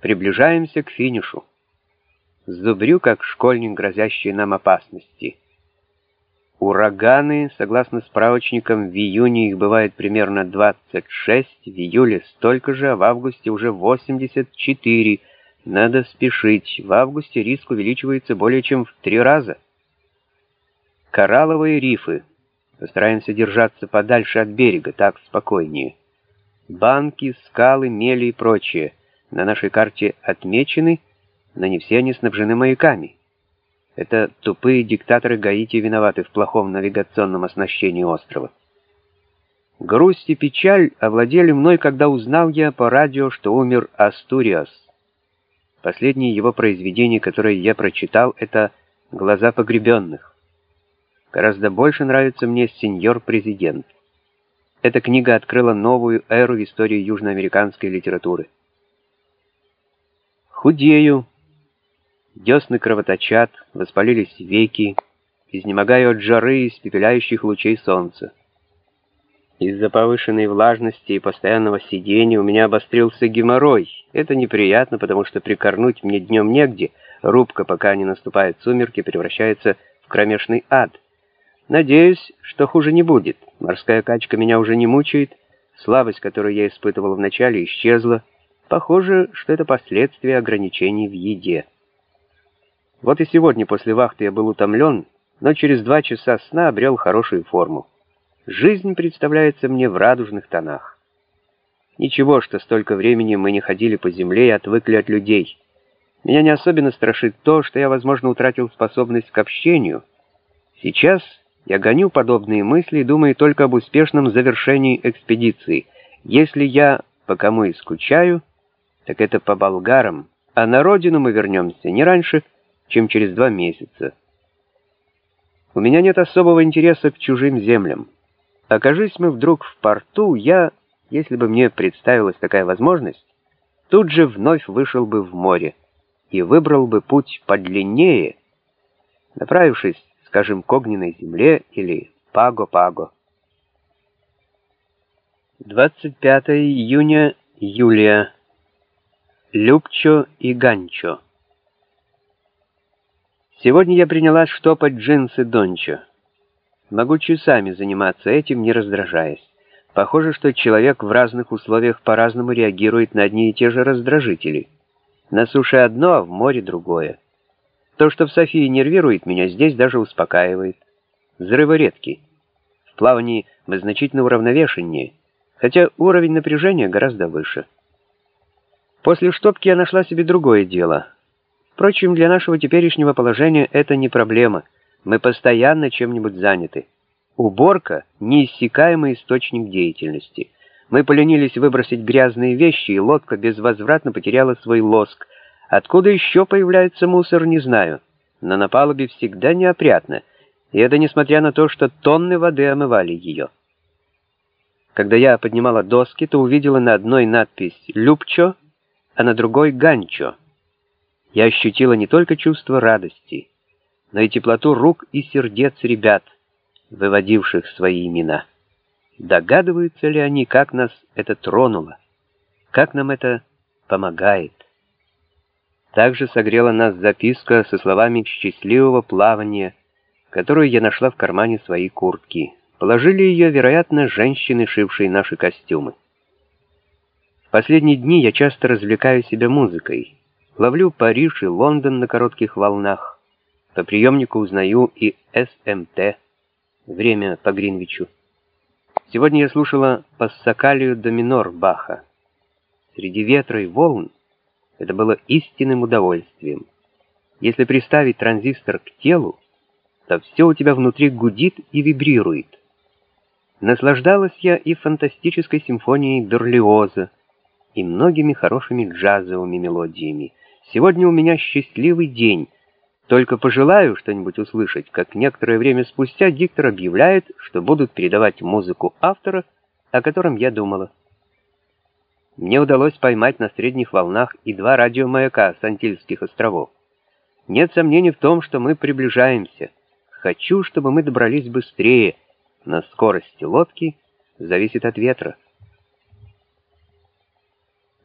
Приближаемся к финишу. Зубрю, как школьник, грозящий нам опасности. Ураганы, согласно справочникам, в июне их бывает примерно 26, в июле столько же, а в августе уже 84. Надо спешить. В августе риск увеличивается более чем в три раза. Коралловые рифы. Постараемся держаться подальше от берега, так спокойнее. Банки, скалы, мели и прочее на нашей карте отмечены, но не все они снабжены маяками. Это тупые диктаторы Гаити виноваты в плохом навигационном оснащении острова. Грусть и печаль овладели мной, когда узнал я по радио, что умер Астуриас. Последнее его произведение, которое я прочитал, это «Глаза погребенных». Гораздо больше нравится мне «Сеньор-президент». Эта книга открыла новую эру в истории южноамериканской литературы. Худею, десны кровоточат, воспалились веки, изнемогаю от жары и испепеляющих лучей солнца. Из-за повышенной влажности и постоянного сидения у меня обострился геморрой. Это неприятно, потому что прикорнуть мне днем негде, рубка, пока не наступают сумерки, превращается в кромешный ад. Надеюсь, что хуже не будет. Морская качка меня уже не мучает, слабость, которую я испытывал вначале, исчезла. Похоже, что это последствия ограничений в еде. Вот и сегодня после вахты я был утомлен, но через два часа сна обрел хорошую форму. Жизнь представляется мне в радужных тонах. Ничего, что столько времени мы не ходили по земле и отвыкли от людей. Меня не особенно страшит то, что я, возможно, утратил способность к общению. Сейчас я гоню подобные мысли и думаю только об успешном завершении экспедиции. Если я по кому и скучаю, так это по болгарам, а на родину мы вернемся не раньше, чем через два месяца. У меня нет особого интереса к чужим землям. Окажись мы вдруг в порту, я, если бы мне представилась такая возможность, тут же вновь вышел бы в море и выбрал бы путь подлиннее, направившись, скажем, к огненной земле или Паго-Паго. 25 июня, Юлия. Любчо и Ганчо. Сегодня я принялась штопать джинсы Дончо. Могу часами заниматься этим, не раздражаясь. Похоже, что человек в разных условиях по-разному реагирует на одни и те же раздражители. На суше одно, а в море другое. То, что в Софии нервирует меня, здесь даже успокаивает. Взрывы редки. В плавании мы значительно уравновешеннее, хотя уровень напряжения гораздо выше. После штопки я нашла себе другое дело — Впрочем, для нашего теперешнего положения это не проблема. Мы постоянно чем-нибудь заняты. Уборка — неиссякаемый источник деятельности. Мы поленились выбросить грязные вещи, и лодка безвозвратно потеряла свой лоск. Откуда еще появляется мусор, не знаю. Но на палубе всегда неопрятно, и это несмотря на то, что тонны воды омывали ее. Когда я поднимала доски, то увидела на одной надпись «Любчо», а на другой «Ганчо» я ощутила не только чувство радости, но и теплоту рук и сердец ребят, выводивших свои имена. Догадываются ли они, как нас это тронуло, как нам это помогает? Также согрела нас записка со словами счастливого плавания, которую я нашла в кармане своей куртки. Положили ее, вероятно, женщины, шившие наши костюмы. Последние дни я часто развлекаю себя музыкой. Ловлю Париж и Лондон на коротких волнах. По приемнику узнаю и СМТ. Время по Гринвичу. Сегодня я слушала Пассакалию до минор Баха. Среди ветра и волн это было истинным удовольствием. Если приставить транзистор к телу, то все у тебя внутри гудит и вибрирует. Наслаждалась я и фантастической симфонией Берлиоза, и многими хорошими джазовыми мелодиями. Сегодня у меня счастливый день. Только пожелаю что-нибудь услышать, как некоторое время спустя диктор объявляет, что будут передавать музыку автора, о котором я думала. Мне удалось поймать на средних волнах и два радиомаяка с Антильских островов. Нет сомнений в том, что мы приближаемся. Хочу, чтобы мы добрались быстрее, но скорость лодки зависит от ветра.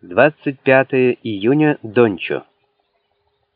25 июня, Дончо.